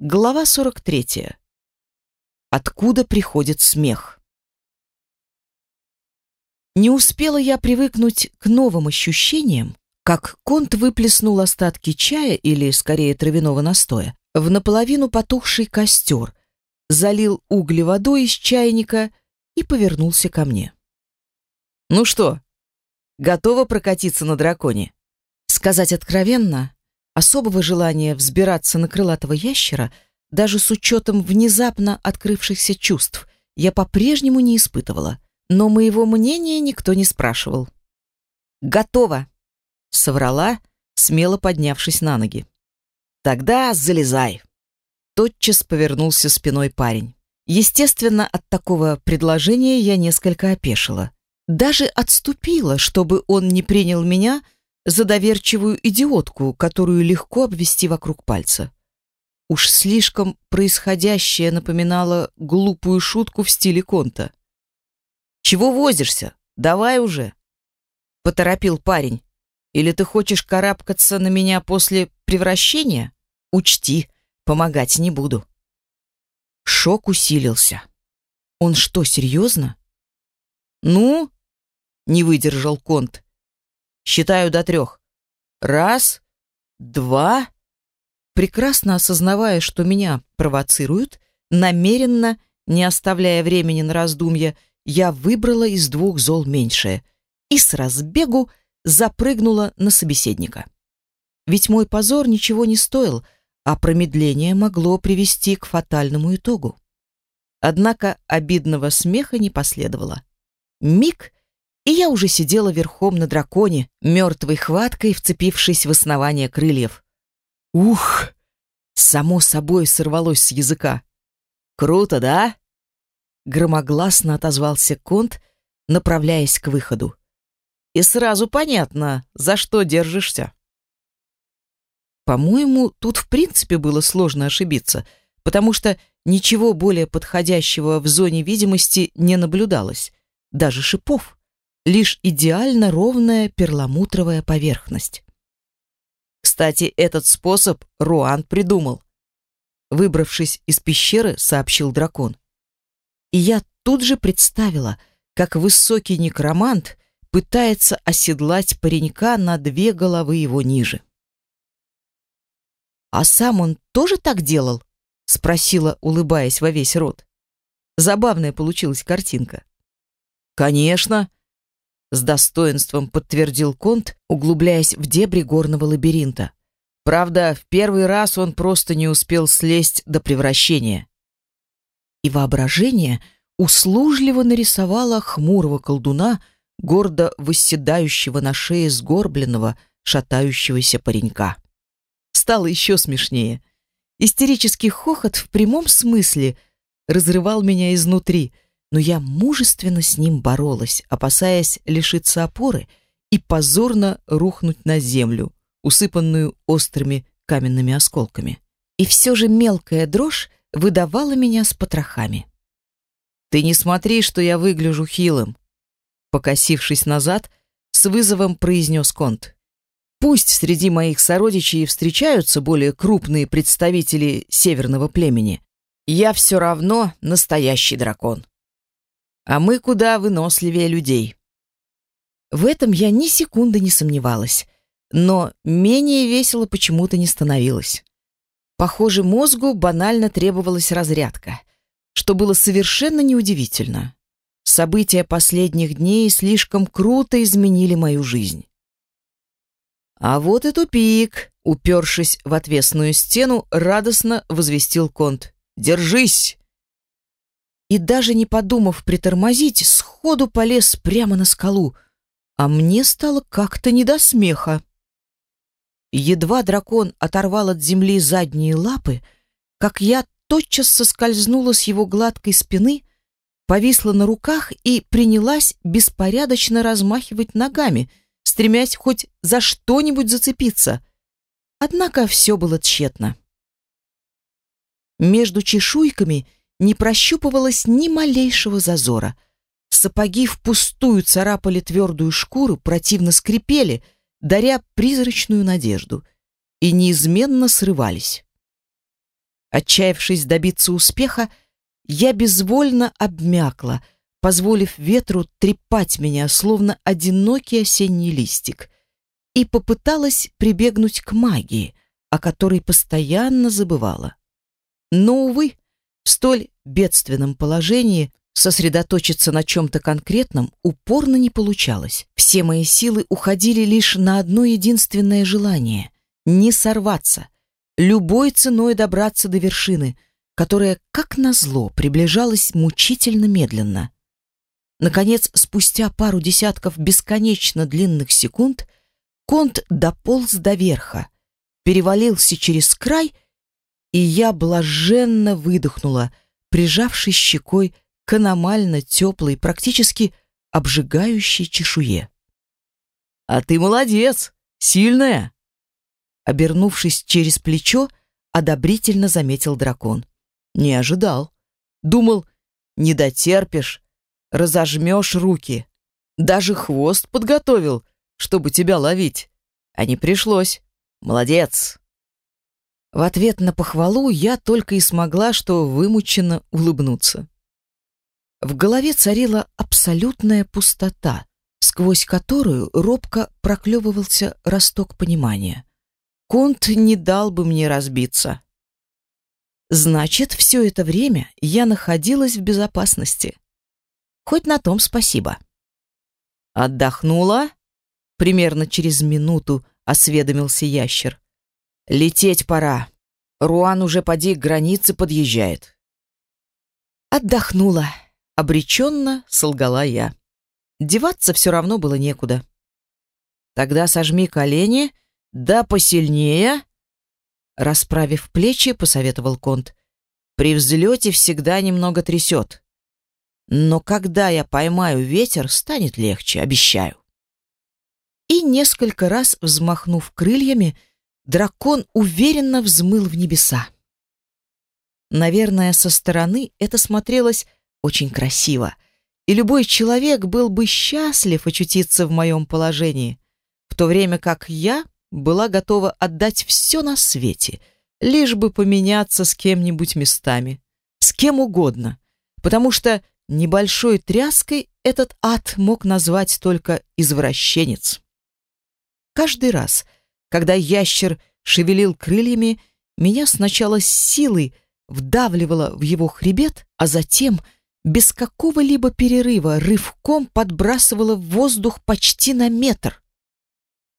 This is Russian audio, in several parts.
Глава 43. Откуда приходит смех? Не успела я привыкнуть к новым ощущениям, как Конт выплеснул остатки чая, или скорее травяного настоя, в наполовину потухший костер, залил угли водой из чайника и повернулся ко мне. «Ну что, готова прокатиться на драконе?» Сказать откровенно, особого желания взбираться на крылатого ящера, даже с учетом внезапно открывшихся чувств, я по-прежнему не испытывала, но моего мнения никто не спрашивал. «Готово!» — соврала, смело поднявшись на ноги. «Тогда залезай!» Тотчас повернулся спиной парень. Естественно, от такого предложения я несколько опешила. Даже отступила, чтобы он не принял меня за доверчивую идиотку, которую легко обвести вокруг пальца. Уж слишком происходящее напоминало глупую шутку в стиле Конта. «Чего возишься? Давай уже!» — поторопил парень. «Или ты хочешь карабкаться на меня после превращения? Учти, помогать не буду». Шок усилился. «Он что, серьезно?» «Ну?» — не выдержал Конт. Считаю до трех. Раз, два. Прекрасно осознавая, что меня провоцируют, намеренно, не оставляя времени на раздумья, я выбрала из двух зол меньшее и с разбегу запрыгнула на собеседника. Ведь мой позор ничего не стоил, а промедление могло привести к фатальному итогу. Однако обидного смеха не последовало. Миг, и я уже сидела верхом на драконе, мертвой хваткой вцепившись в основание крыльев. Ух! Само собой сорвалось с языка. Круто, да? Громогласно отозвался Конт, направляясь к выходу. И сразу понятно, за что держишься. По-моему, тут в принципе было сложно ошибиться, потому что ничего более подходящего в зоне видимости не наблюдалось, даже шипов лишь идеально ровная перламутровая поверхность. Кстати, этот способ Руан придумал. Выбравшись из пещеры, сообщил дракон. И я тут же представила, как высокий некромант пытается оседлать паренька на две головы его ниже. «А сам он тоже так делал?» — спросила, улыбаясь во весь рот. Забавная получилась картинка. «Конечно!» С достоинством подтвердил Конт, углубляясь в дебри горного лабиринта. Правда, в первый раз он просто не успел слезть до превращения. И воображение услужливо нарисовало хмурого колдуна, гордо восседающего на шее сгорбленного, шатающегося паренька. Стало еще смешнее. Истерический хохот в прямом смысле разрывал меня изнутри — но я мужественно с ним боролась, опасаясь лишиться опоры и позорно рухнуть на землю, усыпанную острыми каменными осколками. И все же мелкая дрожь выдавала меня с потрохами. «Ты не смотри, что я выгляжу хилым», покосившись назад, с вызовом произнес Конт. «Пусть среди моих сородичей встречаются более крупные представители северного племени, я все равно настоящий дракон» а мы куда выносливее людей. В этом я ни секунды не сомневалась, но менее весело почему-то не становилось. Похоже, мозгу банально требовалась разрядка, что было совершенно неудивительно. События последних дней слишком круто изменили мою жизнь. А вот и тупик, упершись в отвесную стену, радостно возвестил Конт. «Держись! И даже не подумав притормозить, сходу полез прямо на скалу, а мне стало как-то не до смеха. Едва дракон оторвал от земли задние лапы, как я тотчас соскользнула с его гладкой спины, повисла на руках и принялась беспорядочно размахивать ногами, стремясь хоть за что-нибудь зацепиться. Однако все было тщетно. Между чешуйками — не прощупывалось ни малейшего зазора. Сапоги впустую царапали твердую шкуру, противно скрипели, даря призрачную надежду, и неизменно срывались. Отчаявшись добиться успеха, я безвольно обмякла, позволив ветру трепать меня, словно одинокий осенний листик, и попыталась прибегнуть к магии, о которой постоянно забывала. Но, увы, в столь бедственном положении сосредоточиться на чем-то конкретном упорно не получалось. Все мои силы уходили лишь на одно единственное желание — не сорваться, любой ценой добраться до вершины, которая, как назло, приближалась мучительно медленно. Наконец, спустя пару десятков бесконечно длинных секунд, конт дополз до верха, перевалился через край, и я блаженно выдохнула, прижавшись щекой к аномально теплой, практически обжигающей чешуе. «А ты молодец! Сильная!» Обернувшись через плечо, одобрительно заметил дракон. «Не ожидал. Думал, не дотерпишь, разожмешь руки. Даже хвост подготовил, чтобы тебя ловить. А не пришлось. Молодец!» В ответ на похвалу я только и смогла что вымученно улыбнуться. В голове царила абсолютная пустота, сквозь которую робко проклевывался росток понимания. Конт не дал бы мне разбиться. Значит, все это время я находилась в безопасности. Хоть на том спасибо. Отдохнула? Примерно через минуту осведомился ящер. Лететь пора. Руан уже поди к границе подъезжает. Отдохнула. Обреченно солгала я. Деваться все равно было некуда. Тогда сожми колени «Да посильнее!» Расправив плечи, посоветовал Конт. «При взлете всегда немного трясет. Но когда я поймаю ветер, станет легче, обещаю». И несколько раз взмахнув крыльями, дракон уверенно взмыл в небеса. Наверное, со стороны это смотрелось очень красиво, и любой человек был бы счастлив очутиться в моем положении, в то время как я была готова отдать все на свете, лишь бы поменяться с кем-нибудь местами, с кем угодно, потому что небольшой тряской этот ад мог назвать только извращенец. Каждый раз, когда ящер шевелил крыльями, меня сначала с силой вдавливало в его хребет, а затем без какого-либо перерыва рывком подбрасывало в воздух почти на метр.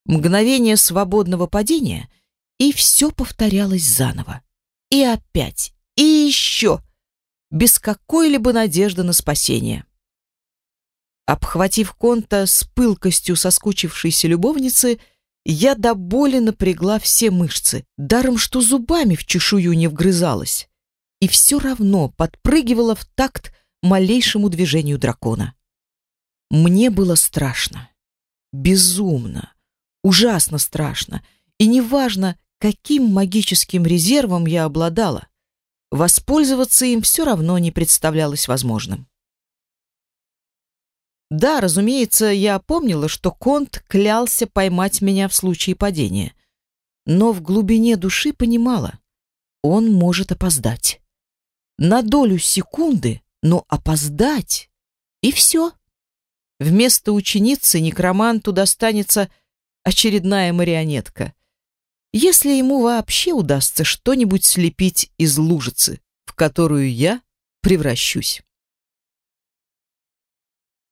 Мгновение свободного падения, и все повторялось заново. И опять, и еще, без какой-либо надежды на спасение. Обхватив Конта с пылкостью соскучившейся любовницы, я до боли напрягла все мышцы, даром что зубами в чешую не вгрызалась, и все равно подпрыгивала в такт малейшему движению дракона. Мне было страшно, безумно, ужасно страшно, и неважно, каким магическим резервом я обладала, воспользоваться им все равно не представлялось возможным. Да, разумеется, я помнила, что Конт клялся поймать меня в случае падения, но в глубине души понимала, он может опоздать. На долю секунды, но опоздать, и все. Вместо ученицы некроманту достанется очередная марионетка. Если ему вообще удастся что-нибудь слепить из лужицы, в которую я превращусь.